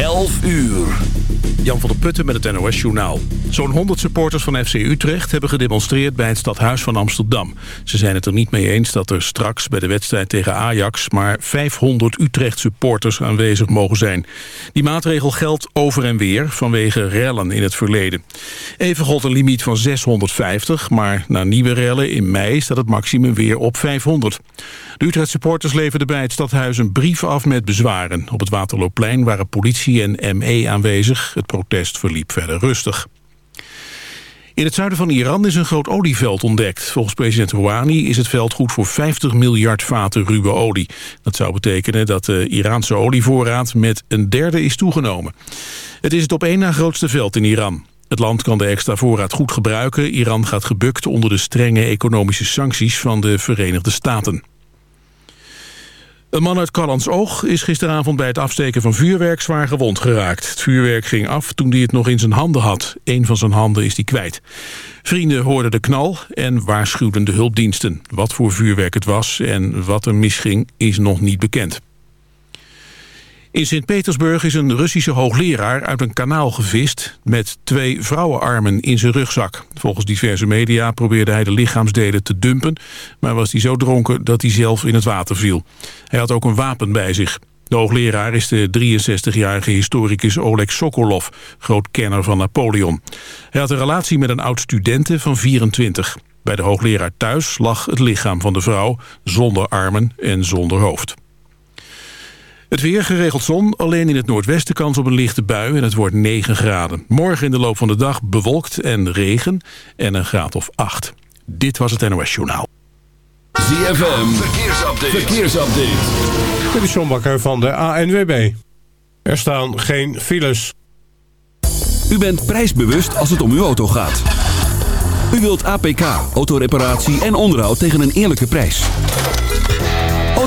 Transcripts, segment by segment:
11 uur. Jan van der Putten met het NOS-journaal. Zo'n 100 supporters van FC Utrecht hebben gedemonstreerd bij het stadhuis van Amsterdam. Ze zijn het er niet mee eens dat er straks bij de wedstrijd tegen Ajax... maar 500 Utrecht-supporters aanwezig mogen zijn. Die maatregel geldt over en weer vanwege rellen in het verleden. Even gold een limiet van 650, maar na nieuwe rellen in mei staat het maximum weer op 500. De Utrecht-supporters leverden bij het stadhuis een brief af met bezwaren. Op het Waterloopplein waren politie en ME aanwezig. Het protest verliep verder rustig. In het zuiden van Iran is een groot olieveld ontdekt. Volgens president Rouhani is het veld goed voor 50 miljard vaten ruwe olie. Dat zou betekenen dat de Iraanse olievoorraad met een derde is toegenomen. Het is het op één na grootste veld in Iran. Het land kan de extra voorraad goed gebruiken. Iran gaat gebukt onder de strenge economische sancties van de Verenigde Staten. Een man uit Oog is gisteravond bij het afsteken van vuurwerk zwaar gewond geraakt. Het vuurwerk ging af toen hij het nog in zijn handen had. Een van zijn handen is hij kwijt. Vrienden hoorden de knal en waarschuwden de hulpdiensten. Wat voor vuurwerk het was en wat er misging is nog niet bekend. In Sint-Petersburg is een Russische hoogleraar uit een kanaal gevist... met twee vrouwenarmen in zijn rugzak. Volgens diverse media probeerde hij de lichaamsdelen te dumpen... maar was hij zo dronken dat hij zelf in het water viel. Hij had ook een wapen bij zich. De hoogleraar is de 63-jarige historicus Oleg Sokolov... groot kenner van Napoleon. Hij had een relatie met een oud-studente van 24. Bij de hoogleraar thuis lag het lichaam van de vrouw... zonder armen en zonder hoofd. Het weer geregeld zon, alleen in het noordwesten kans op een lichte bui en het wordt 9 graden. Morgen in de loop van de dag bewolkt en regen en een graad of 8. Dit was het NOS Journaal. ZFM, verkeersupdate. verkeersupdate. Dit is John Bakker van de ANWB. Er staan geen files. U bent prijsbewust als het om uw auto gaat. U wilt APK, autoreparatie en onderhoud tegen een eerlijke prijs.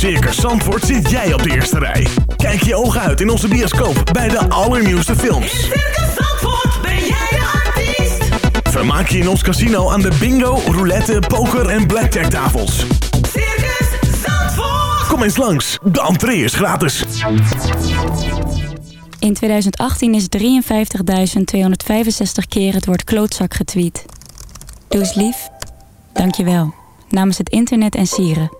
Circus Zandvoort zit jij op de eerste rij. Kijk je ogen uit in onze bioscoop bij de allernieuwste In films. Circus Zandvoort ben jij de artiest. Vermaak je in ons casino aan de bingo, roulette, poker en blackjack tafels. Circus Zandvoort. Kom eens langs, de entree is gratis. In 2018 is 53.265 keer het woord klootzak getweet. Doe eens lief. Dank je wel. Namens het internet en sieren.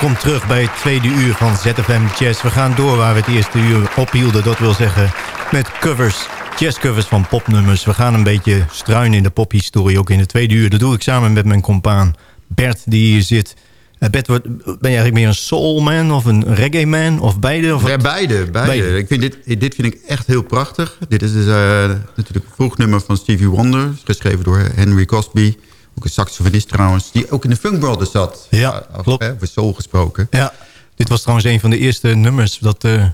Welkom terug bij het tweede uur van ZFM Jazz. We gaan door waar we het eerste uur ophielden. Dat wil zeggen met covers, jazzcovers van popnummers. We gaan een beetje struinen in de pophistorie, ook in het tweede uur. Dat doe ik samen met mijn compaan Bert, die hier zit. Eh, Bert, ben je eigenlijk meer een soulman of een reggae man? Of beide? Of? Ja, beide, beide. Beide. Ik vind dit, dit vind ik echt heel prachtig. Dit is dus, eh, natuurlijk een vroeg nummer van Stevie Wonder. Geschreven door Henry Cosby. Ook een saxofonist trouwens. Die ook in de Funk Brothers zat. Ja, klopt. hè, Over soul gesproken. Ja, dit was trouwens een van de eerste nummers... dat eh,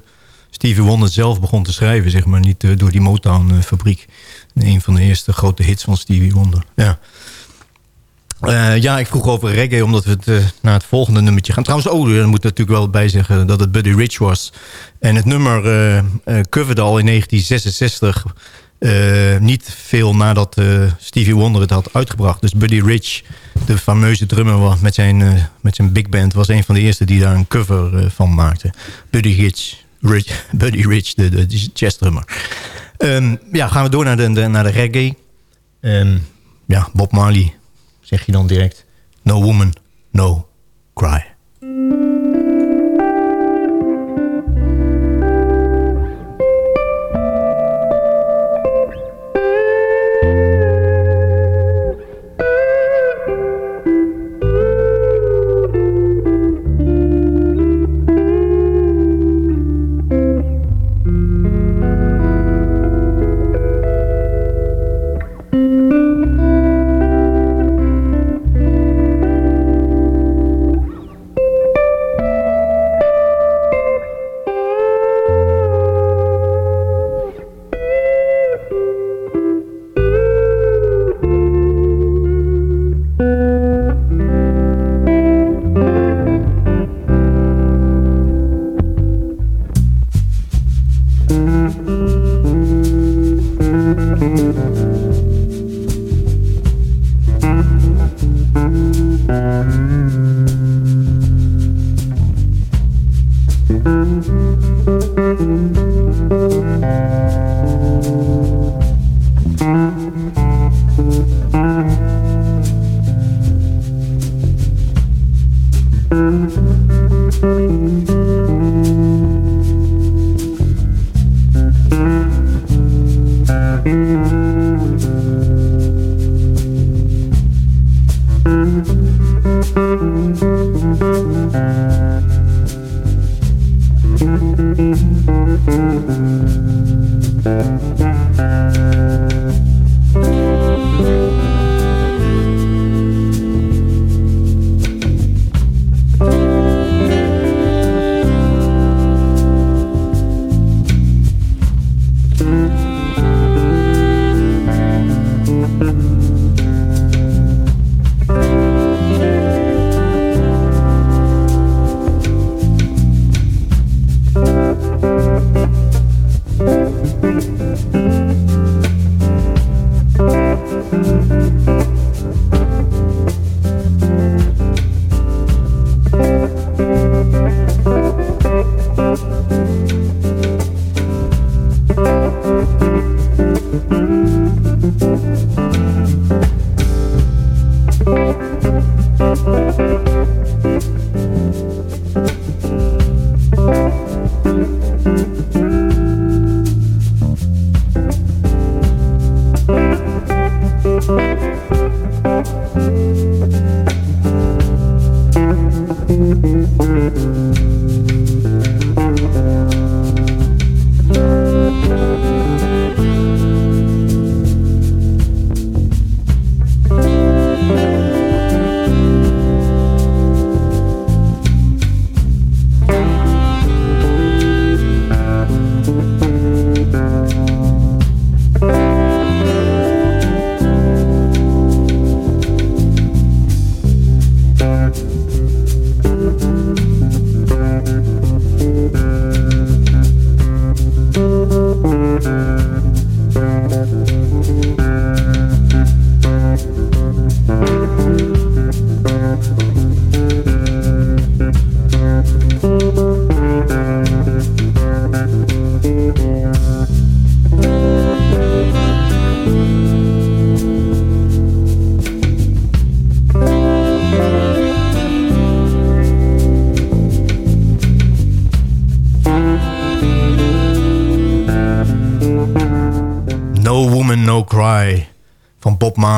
Stevie Wonder zelf begon te schrijven, zeg maar. Niet eh, door die Motown-fabriek. een van de eerste grote hits van Stevie Wonder. Ja. Eh, ja, ik vroeg over reggae, omdat we het, naar het volgende nummertje gaan. Trouwens, oh, er moet natuurlijk wel bij zeggen dat het Buddy Rich was. En het nummer coverde al in 1966... eh, niet veel nadat eh, Stevie Wonder het had uitgebracht. Dus Buddy Rich, de fameuze drummer met zijn, eh, met zijn big band... was een van de eerste die daar een cover van maakte. Buddy Rich, Rich, Buddy Rich de, de jazzdrummer. Ehm, ja, gaan we door naar de, naar de reggae. Ehm, ja, Bob Marley, zeg je dan direct. No woman, no. Cry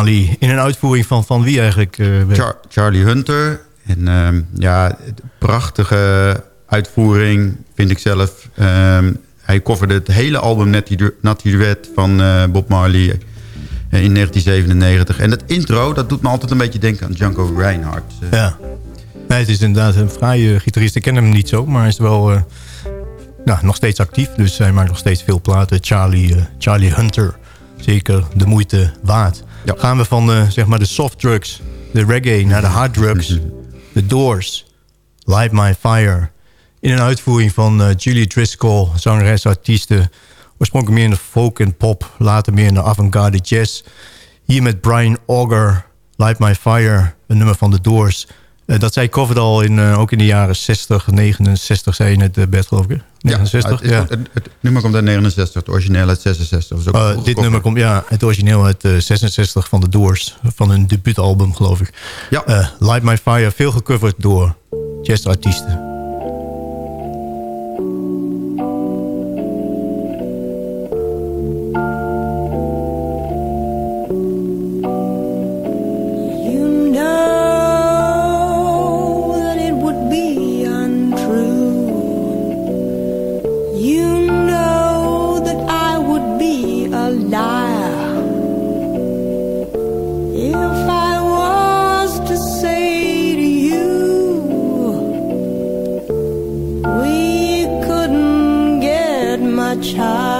Marley. In een uitvoering van, van wie eigenlijk? eh? Char- Charlie Hunter. En ehm, ja, prachtige uitvoering vind ik zelf. Ehm, hij coverde het hele album Natty Du- Natty Duet van eh, Bob Marley eh, in 1997. En dat intro, dat doet me altijd een beetje denken aan Django Reinhardt. Ja. Nee, het is inderdaad een fraaie gitarist. Ik ken hem niet zo, maar hij is wel nou, nog steeds actief. Dus hij maakt nog steeds veel platen. Charlie, Charlie Hunter. Zeker de moeite waard. Ja. Gaan we van de, zeg maar de soft drugs, de reggae, naar de hard drugs. The Doors, Light My Fire. In een uitvoering van eh, Julie Driscoll, zangeres, artieste. Oorspronkelijk meer in de folk en pop. Later meer in de avant-garde jazz. Hier met Brian Auger, Light My Fire, een nummer van The Doors. Eh, dat zij coverde al in, eh, ook in de jaren 60, 69, zei je net, uh, Bert, geloof ik. hè? 69, het, ja. het, het- het nummer komt uit 69, het origineel uit 66. Dat is ook Eh, dit nummer komt, ja, het origineel uit eh, 66 van The Doors. Van hun debuutalbum, geloof ik. Ja. Eh, Light My Fire, veel gecoverd door jazzartiesten. 长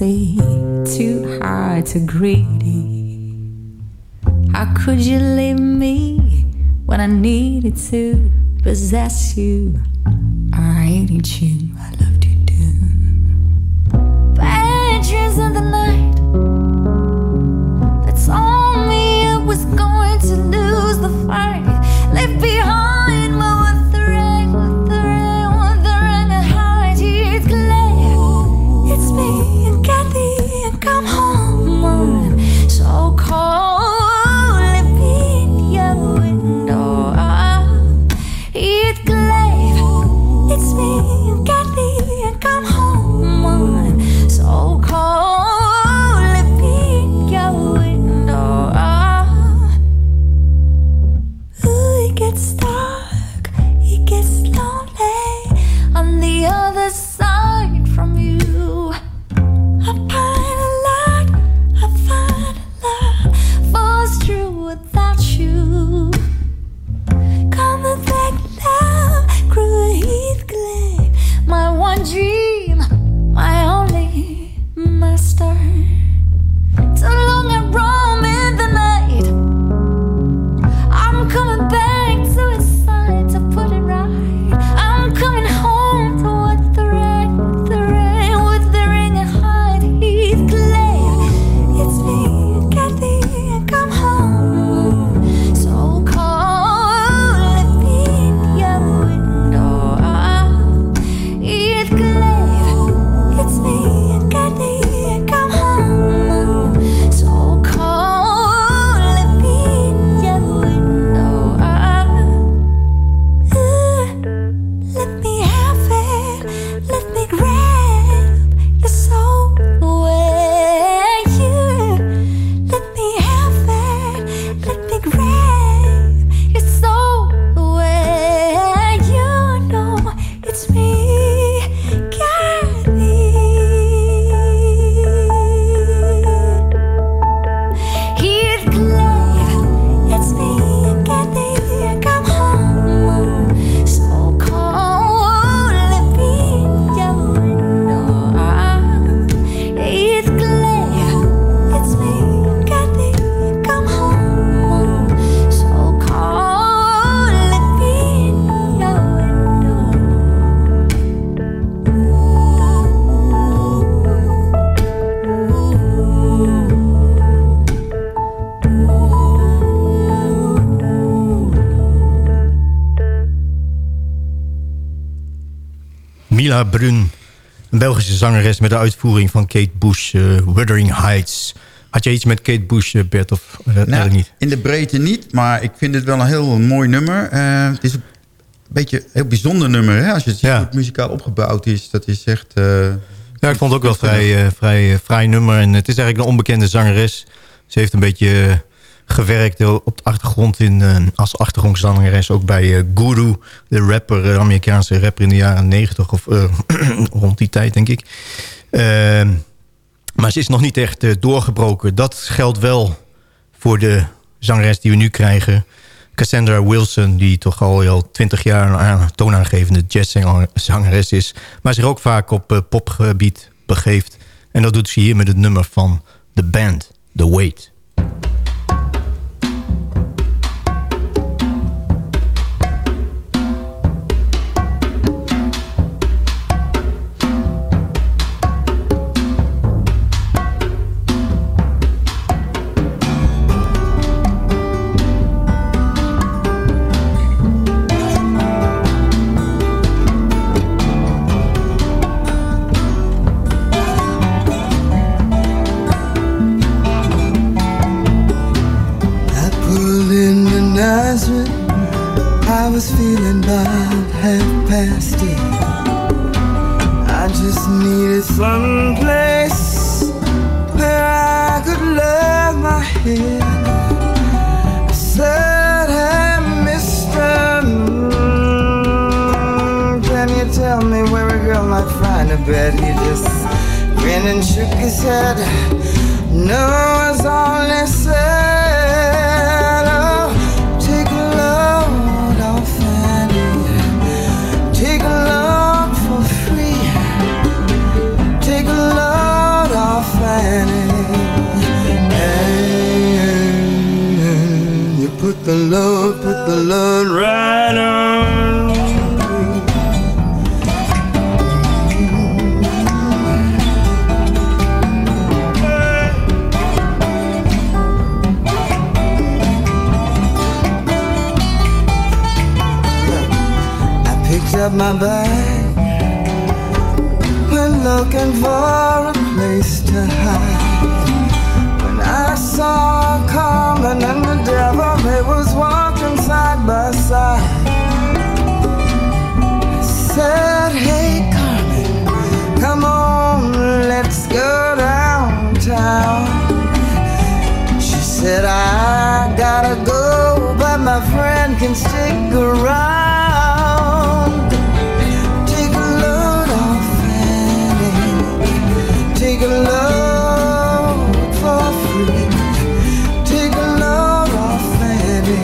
jealousy too high to greedy. How could you leave me when I needed to possess you? Brun, een Belgische zangeres met de uitvoering van Kate Bush, eh, Wuthering Heights. Had je iets met Kate Bush, eh, Bert, of uh, Nou, niet? In de breedte niet, maar ik vind het wel een heel mooi nummer. Het is een beetje een heel bijzonder nummer. Hè? Als je het ziet Ja. hoe het muzikaal opgebouwd is. Dat is echt... Ja, ik vond het ook wel vrij, vrij fraai nummer. En het is eigenlijk een onbekende zangeres. Ze heeft een beetje gewerkt eh, op de achtergrond in, eh, als achtergrondzangeres. Ook bij eh, Guru, de rapper, de Amerikaanse rapper in de jaren negentig. Of eh, rond die tijd, denk ik. Ehm, maar ze is nog niet echt eh, doorgebroken. Dat geldt wel voor de zangeres die we nu krijgen. Cassandra Wilson, die toch al al twintig jaar een aan- toonaangevende jazzzangeres is. Maar zich ook vaak op eh, popgebied begeeft. En dat doet ze hier met het nummer van The Band, The Wait. Fanny.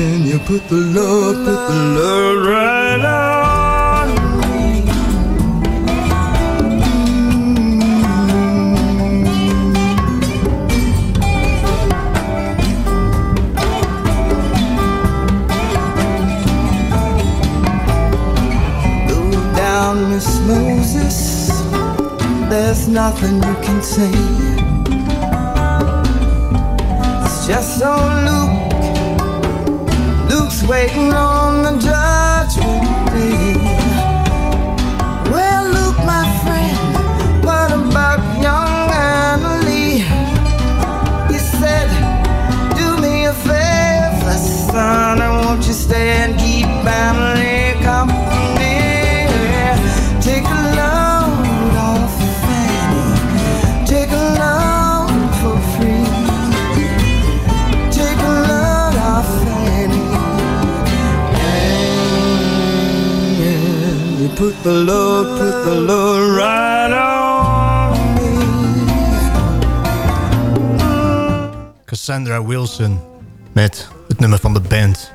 And you put the load, put the load right on nothing you can say. It's just old Luke. Luke's waiting on put the load, put the load right on me. Cassandra Wilson met het nummer van de band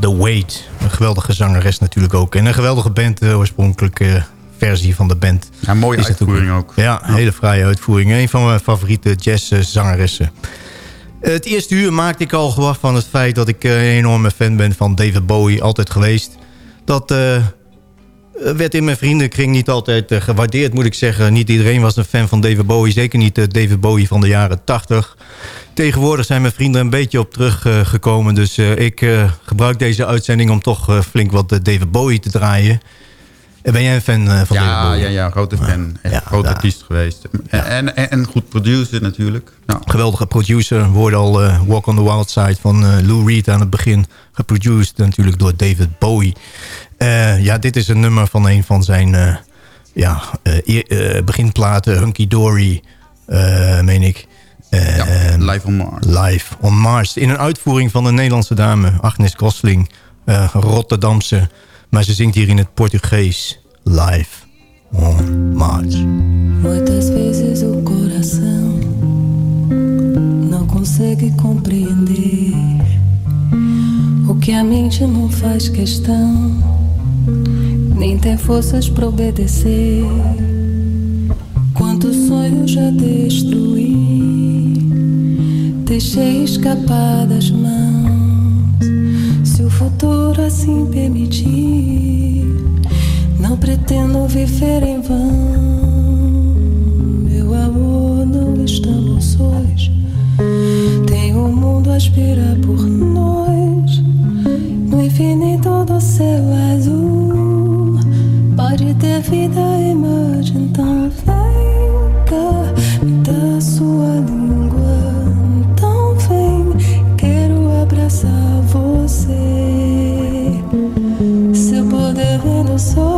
The Wait. Een geweldige zangeres natuurlijk ook. En een geweldige band, de oorspronkelijke versie van de band. Ja, mooie Is uitvoering ook. Ja, een hele fraaie uitvoering. Een van mijn favoriete jazzzangeressen. Het eerste uur maakte ik al gewag van het feit dat ik eh, een enorme fan ben van David Bowie. Altijd geweest. Dat eh, werd in mijn vriendenkring niet altijd eh, gewaardeerd, moet ik zeggen. Niet iedereen was een fan van David Bowie. Zeker niet de David Bowie van de jaren 80. Tegenwoordig zijn mijn vrienden een beetje op teruggekomen. dus eh, ik eh, gebruik deze uitzending om toch eh, flink wat eh, David Bowie te draaien. En ben jij een fan eh, van David Bowie? ja, ja, grote fan. Echt Ja, groot ja. artiest geweest. En, en, goed producer natuurlijk. Nou, Geweldige producer. We hoorden al eh, Walk on the Wild Side van eh, Lou Reed aan het begin. Geproduced natuurlijk door David Bowie. Eh, ja, dit is een nummer van een van zijn eh, ja, eh, beginplaten. Hunky Dory, eh, meen ik. Eh, ja, live on Mars. Live on Mars. In een uitvoering van een Nederlandse dame, Agnes Gosling, eh, Rotterdamse. Maar ze zingt hier in het Portugees. Live on Mars. Muitas vezes o coração não consegue compreender o que a mente não faz questão, nem tem forças para obedecer. Quantos sonhos já destruí, deixei escapar das mãos. Se o futuro assim permitir, não pretendo viver em vão. Meu amor, não estamos sós. Tem o mundo a esperar por nós. No infinito do céu azul, vida e morte. Então vem cá, me dá sua língua. Então vem, quero abraçar você. Seu poder vem do sol,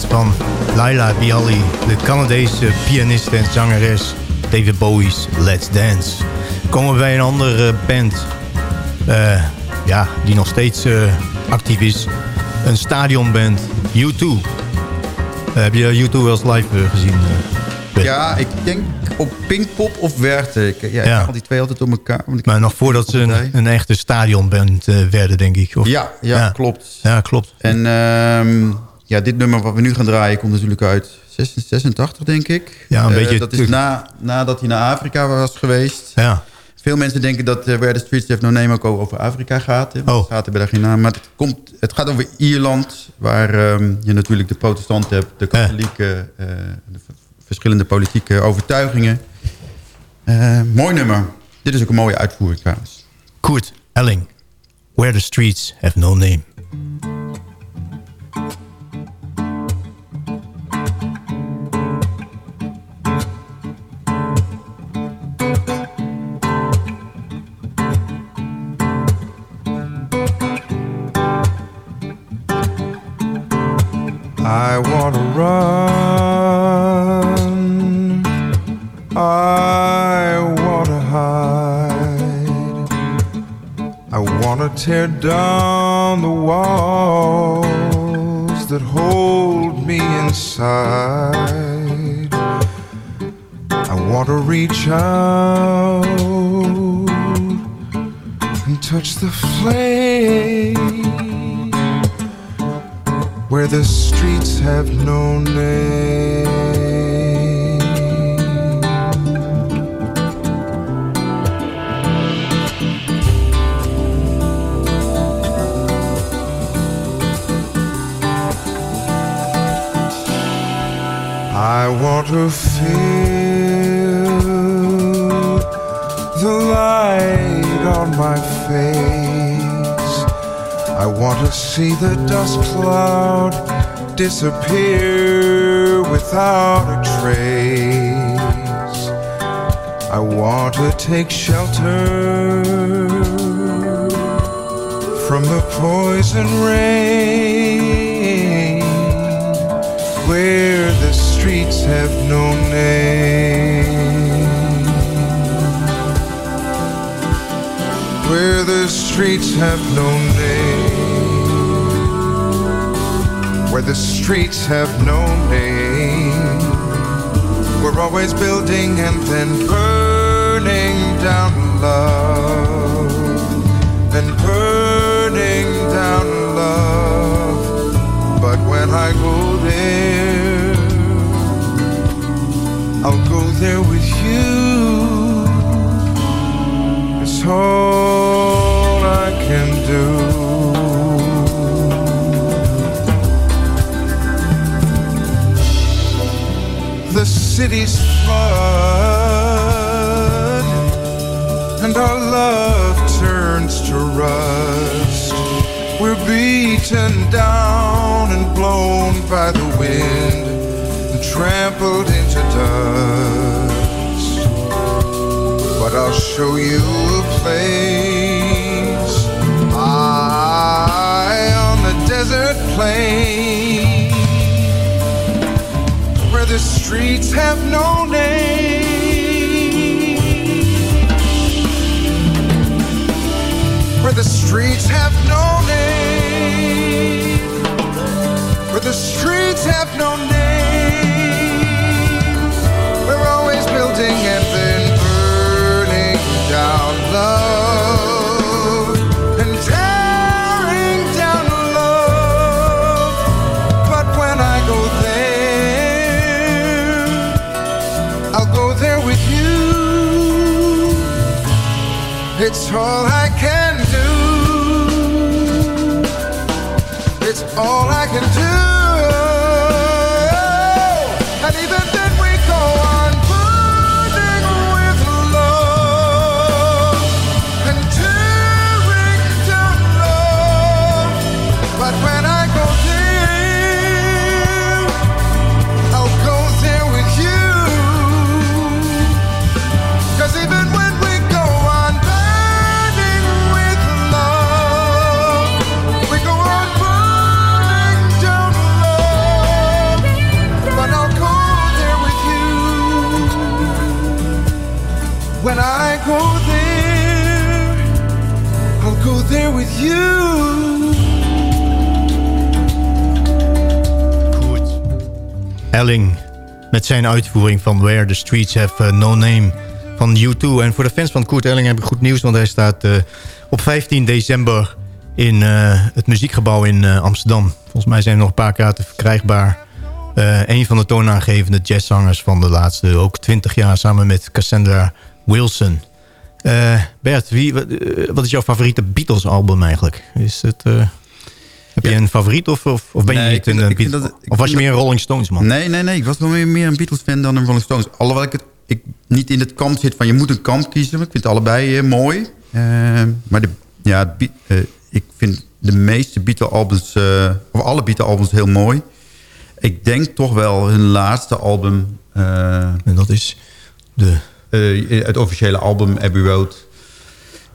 Van Laila Bialy, de Canadese pianist en zangeres David Bowie's Let's Dance. Komen we bij een andere band eh, ja, die nog steeds eh, actief is. Een stadionband, U2. Eh, heb je U2 wel eens live gezien? Ja, ik denk op Pinkpop of Werther. Ik, ja, ik Ja. die twee altijd door elkaar. want ik- Maar nog voordat ze een, een echte stadionband werden, denk ik. Of, Ja, ja, klopt. Ja, klopt. En ehm, ja, dit nummer wat we nu gaan draaien komt natuurlijk uit 86, denk ik. Ja, een Eh, beetje Dat is na, nadat hij naar Afrika was geweest. Ja. Veel mensen denken dat uh, Where the Streets Have No Name ook over Afrika gaat. Hè? Oh. Het gaat er bij daar geen naam. Maar het, komt, het gaat over Ierland, waar ehm, je natuurlijk de protestanten hebt, de katholieken, eh, de verschillende politieke overtuigingen. Eh, mooi nummer. Dit is ook een mooie uitvoering trouwens. Kurt Elling, Where the Streets Have No Name. I want to run. I want to hide. I want to tear down the walls that hold me inside. I want to reach out and touch the flame where the streets have no name. I want to feel the light on my want to see the dust cloud disappear without a trace. I want to take shelter from the poison rain where the streets have no name. Where the streets have no name. Where the streets have no name. We're always building and then burning down love. And burning down love. But when I go there, I'll go there with you. It's all I can do. City's flood, and our love turns to rust. We're beaten down and blown by the wind and trampled into dust. But I'll show you a place high on the desert plain the streets have no name. Where the streets have no name. Where the streets have no name. tall Kurt Elling met zijn uitvoering van Where the Streets Have eh, No Name van U2. En voor de fans van Koert Elling heb ik goed nieuws... want hij staat eh, op 15 december in eh, het muziekgebouw in Amsterdam. Volgens mij zijn er nog een paar kaarten verkrijgbaar. een van de toonaangevende jazzzangers van de laatste ook 20 jaar... samen met Cassandra Wilson... Eh, Bert, wie, wat, eh, wat is jouw favoriete Beatles album eigenlijk? Is het, eh, heb je een favoriet of, of, of ben je niet vind een Beatles? dat- Of was je meer een Rolling Stones man? Nee, nee, nee. Ik was wel meer, meer een Beatles-fan dan een Rolling Stones. Alhoewel ik, het, ik niet in het kamp zit van je moet een kamp kiezen. Ik vind het allebei mooi. Maar de, ja, ik vind de meeste Beatle-albums... eh, of alle Beatle-albums heel mooi. Ik denk toch wel hun laatste album... en dat is de... het officiële album Abbey Road.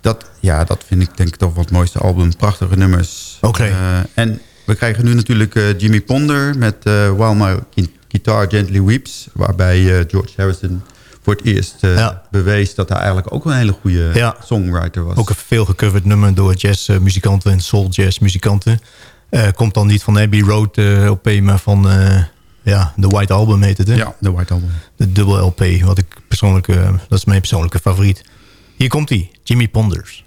Dat, ja, dat vind ik denk ik toch wel het mooiste album. Prachtige nummers. Oké. Eh, en we krijgen nu natuurlijk eh, Jimmy Ponder met eh While My Guitar Gently Weeps. Waarbij eh, George Harrison voor het eerst eh, bewees dat hij eigenlijk ook een hele goede Ja. songwriter was. Ook een veel gecoverd nummer door jazzmuzikanten en soul jazzmuzikanten. Eh komt dan niet van Abbey Road eh, LP, maar van eh, ja, de White Album heet het. Hè? Ja, de White Album. De dubbel LP, wat ik persoonlijk, eh, dat is mijn persoonlijke favoriet. Hier komt hij, Jimmy Ponders.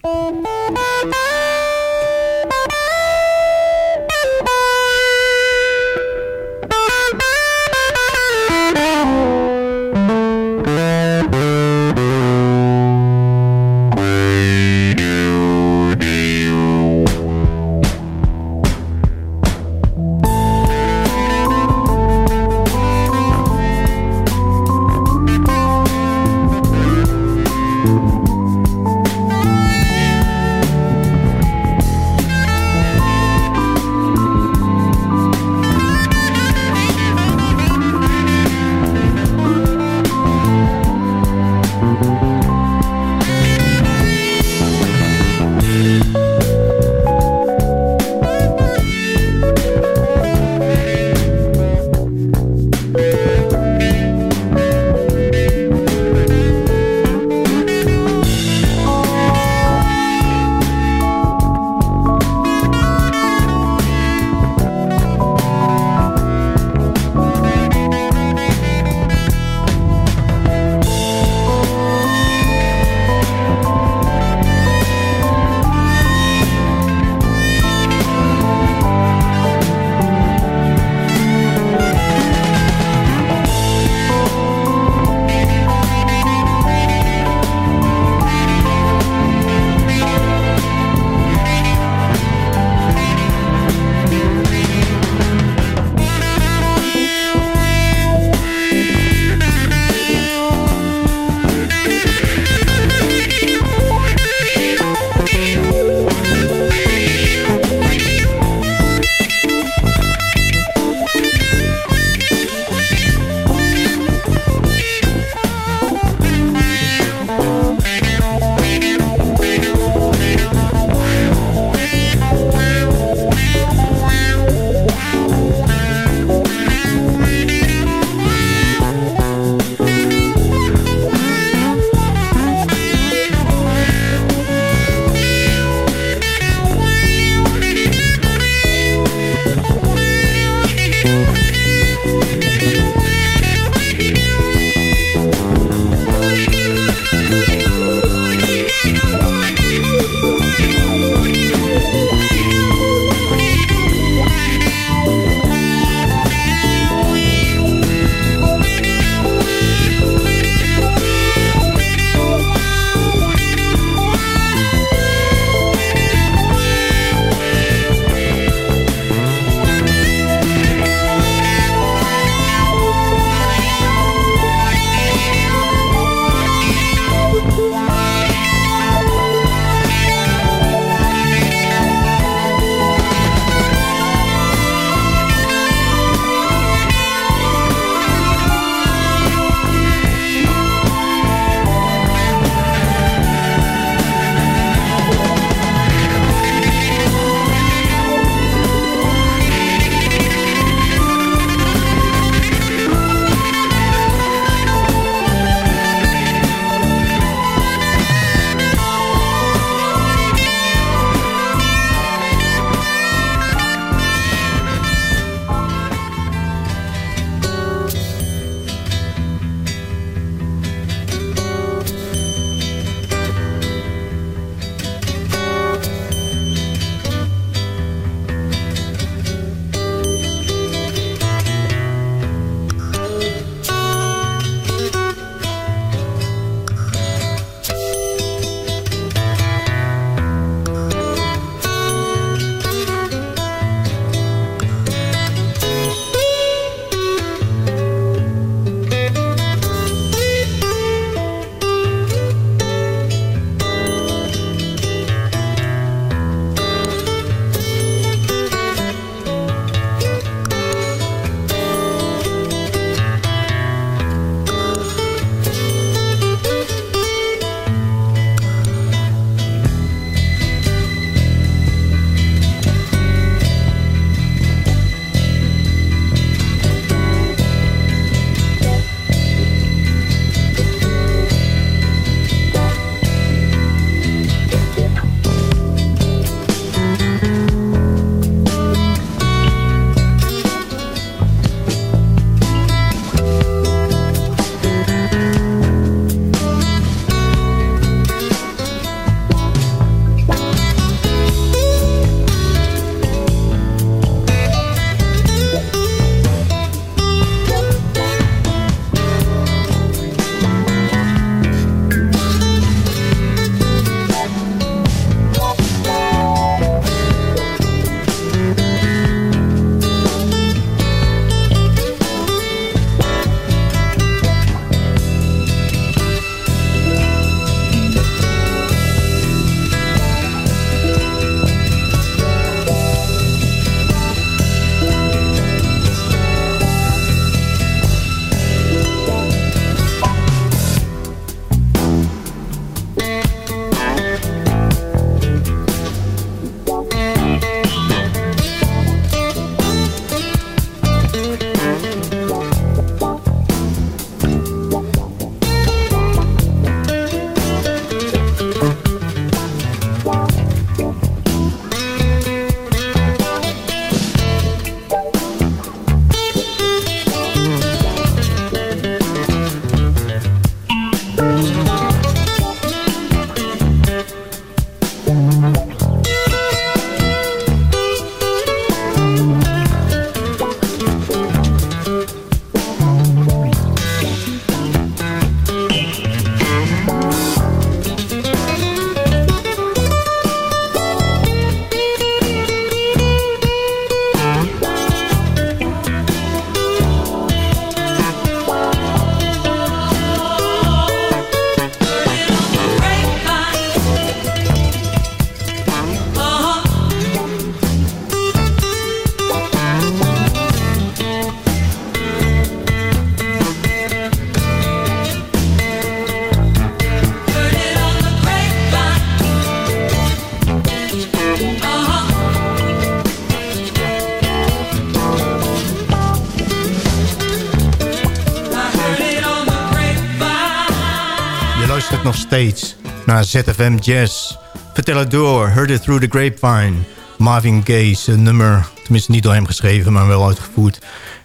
Naar ZFM Jazz. Vertel door, Heard It Through the Grapevine. Marvin Gaye, een nummer, tenminste niet door hem geschreven, maar wel uitgevoerd.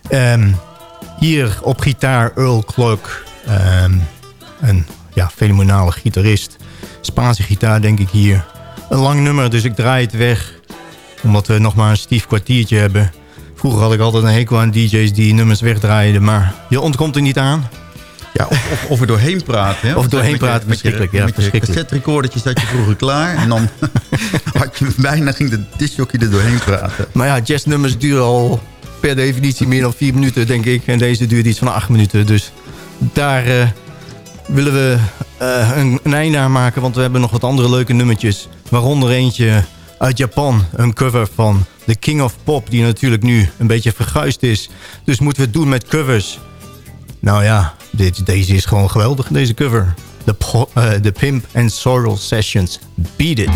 Ehm, hier op gitaar Earl Clark, ehm, een ja, fenomenale gitarist. Spaanse gitaar denk ik hier. Een lang nummer, dus ik draai het weg. Omdat we nog maar een stief kwartiertje hebben. Vroeger had ik altijd een hekel aan DJ's die nummers wegdraaiden. Maar je ontkomt er niet aan. Ja, of, of, er doorheen praten. Hè? Of doorheen praten, met je- verschrikkelijk, ja, Met je cassette-recordertje zat je vroeger klaar. En dan had je bijna ging de discjockey er doorheen praten. Maar ja, jazznummers duren al per definitie meer dan vier minuten, denk ik. En deze duurt iets van acht minuten. Dus daar eh, willen we eh, een, een einde aan maken. Want we hebben nog wat andere leuke nummertjes. Waaronder eentje uit Japan. Een cover van The King of Pop. Die natuurlijk nu een beetje verguisd is. Dus moeten we het doen met covers. Nou ja, dit, deze is gewoon geweldig, deze cover. Po- eh, The Pimp and Sorrel Sessions. Beat It.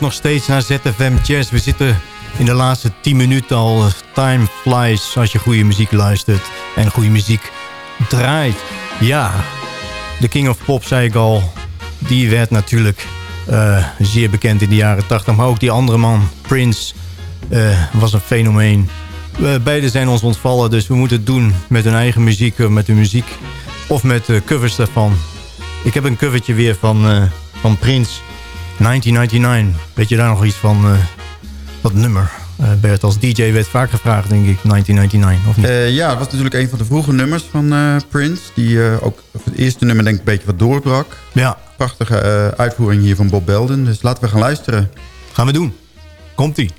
Nog steeds naar ZFM Jazz. We zitten in de laatste 10 minuten al. Time flies als je goede muziek luistert. En goede muziek draait. Ja, de King of Pop zei ik al. Die werd natuurlijk eh, zeer bekend in de jaren 80. Maar ook die andere man, Prince, eh, was een fenomeen. We beide zijn ons ontvallen, dus we moeten het doen met hun eigen muziek. Met de muziek of met covers daarvan. Ik heb een covertje weer van, van Prince. 1999. Weet je daar nog iets van? eh, dat nummer? Eh, Bert, als DJ werd vaak gevraagd, denk ik, 1999, of niet? Eh, ja, het was natuurlijk een van de vroege nummers van Prince. Die ook het eerste nummer denk ik een beetje wat doorbrak. Ja. Prachtige uitvoering hier van Bob Belden. Dus laten we gaan luisteren. Gaan we doen. Komt-ie.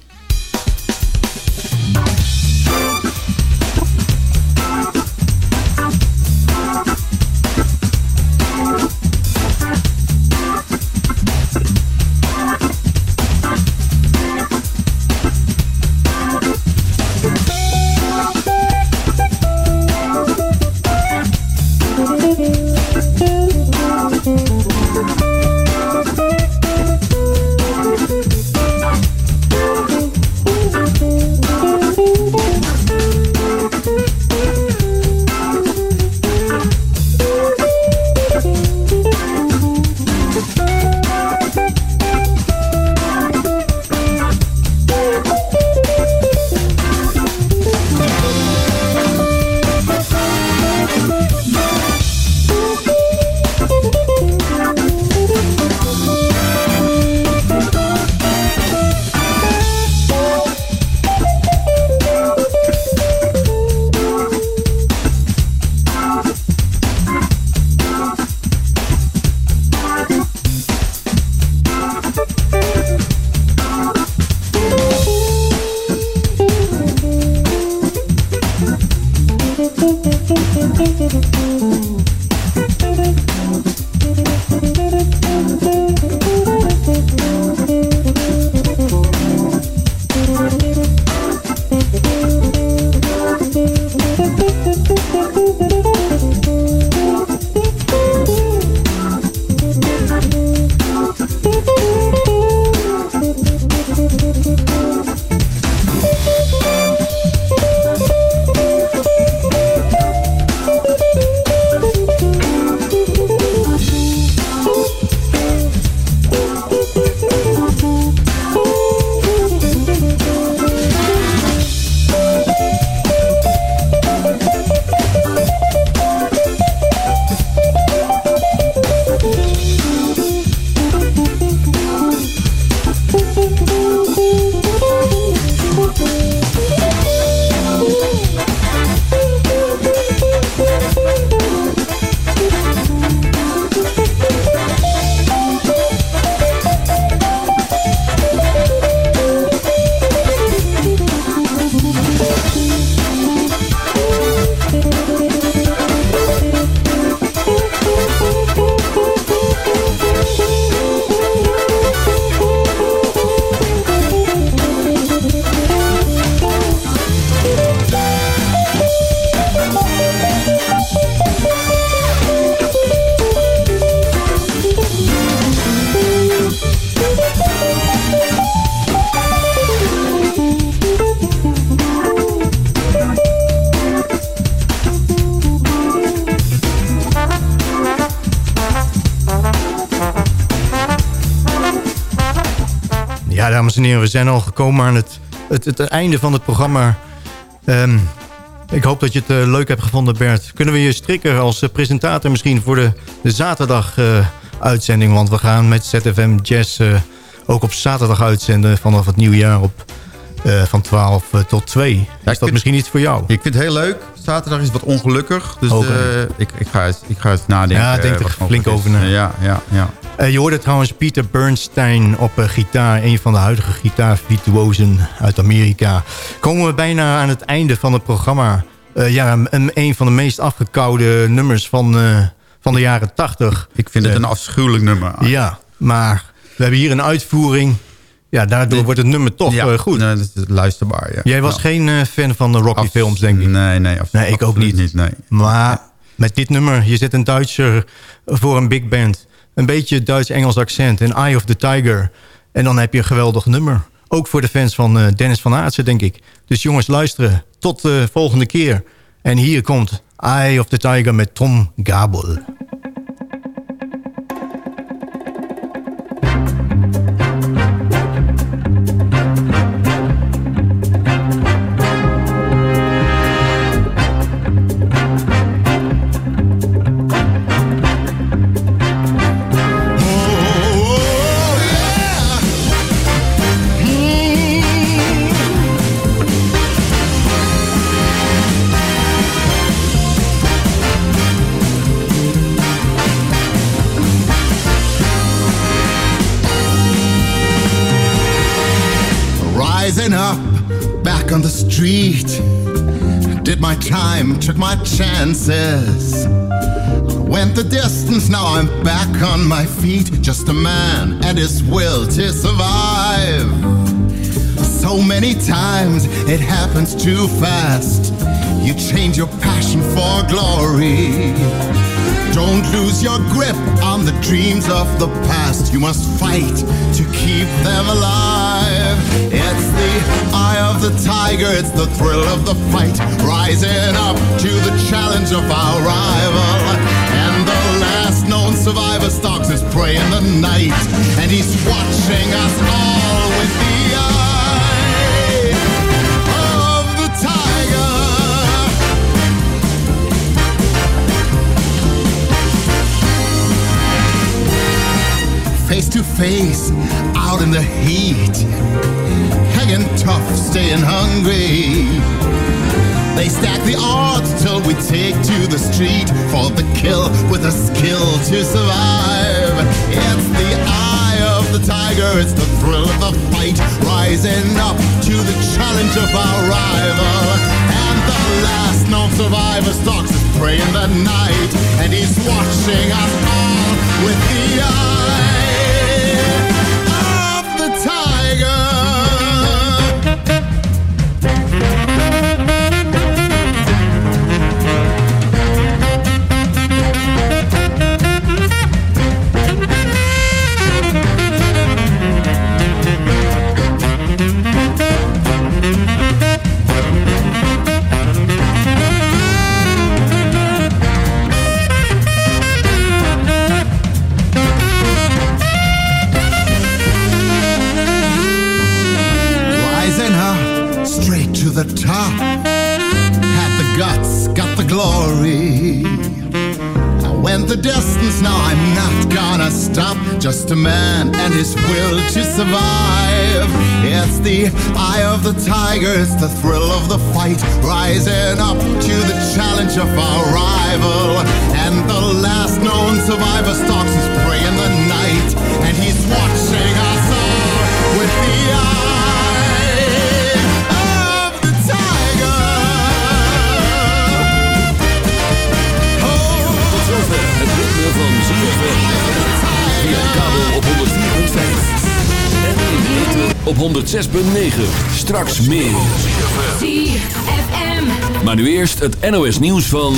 thank you. Dames en heren, we zijn al gekomen aan het, het, het einde van het programma. Ehm, ik hoop dat je het eh, leuk hebt gevonden, Bert. Kunnen we je strikken als eh, presentator misschien voor de, de zaterdag-uitzending? Want we gaan met ZFM Jazz eh, ook op zaterdag uitzenden vanaf het nieuwe jaar op, eh, van 12 tot 2. is dat vind- misschien iets voor jou? Ik vind het heel leuk. Zaterdag is wat ongelukkig. Dus eh, ik, ik, ga eens, ik ga eens nadenken. Ja, denk eh, er flink over na. Ja, ja, ja. Eh, je hoorde trouwens Peter Bernstein op eh, gitaar. Een van de huidige gitaarvirtuosen uit Amerika. Komen we bijna aan het einde van het programma. Eh, ja, een, een van de meest afgekoude nummers van, van de jaren 80. Ik vind het een afschuwelijk nummer. Ja, maar we hebben hier een uitvoering. Ja, daardoor wordt het nummer toch Ja, goed. nee, dat is luisterbaar. Ja. Jij was geen fan van de Rocky Abs- films, denk ik. Nee, nee. Nee, ik ook niet. nee. Maar met dit nummer, je zet een Duitser voor een big band. Een beetje Duits-Engels accent. En Eye of the Tiger. En dan heb je een geweldig nummer. Ook voor de fans van eh, Dennis van Aartsen, denk ik. Dus jongens, luisteren. Tot de volgende keer. En hier komt Eye of the Tiger met Tom Gabel. Street. Did my time, took my chances. Went the distance, now I'm back on my feet. Just a man and his will to survive. So many times it happens too fast. You change your passion for glory. Don't lose your grip on the dreams of the past. You must fight to keep them alive. It's the eye of the tiger, it's the thrill of the fight. Rising up to the challenge of our rival. And the last known survivor stalks his prey in the night. And he's watching us all with the eye face to face, out in the heat. Hanging tough, staying hungry. They stack the odds till we take to the street for the kill with a skill to survive. It's the eye of the tiger, it's the thrill of the fight, rising up to the challenge of our rival. And the last known survivor stalks his prey in the night, and he's watching us all with the eye stop. Just a man and his will to survive. It's the eye of the tiger, it's the thrill of the fight. Rising up to the challenge of our rival. And the last known survivor stalks his prey in the night. And he's watching us all with the eye of the tiger. Tot het ritme van ZFM. Kabel op 104.5. En op 106.9. Straks meer. ZFM. Maar nu eerst het NOS nieuws van...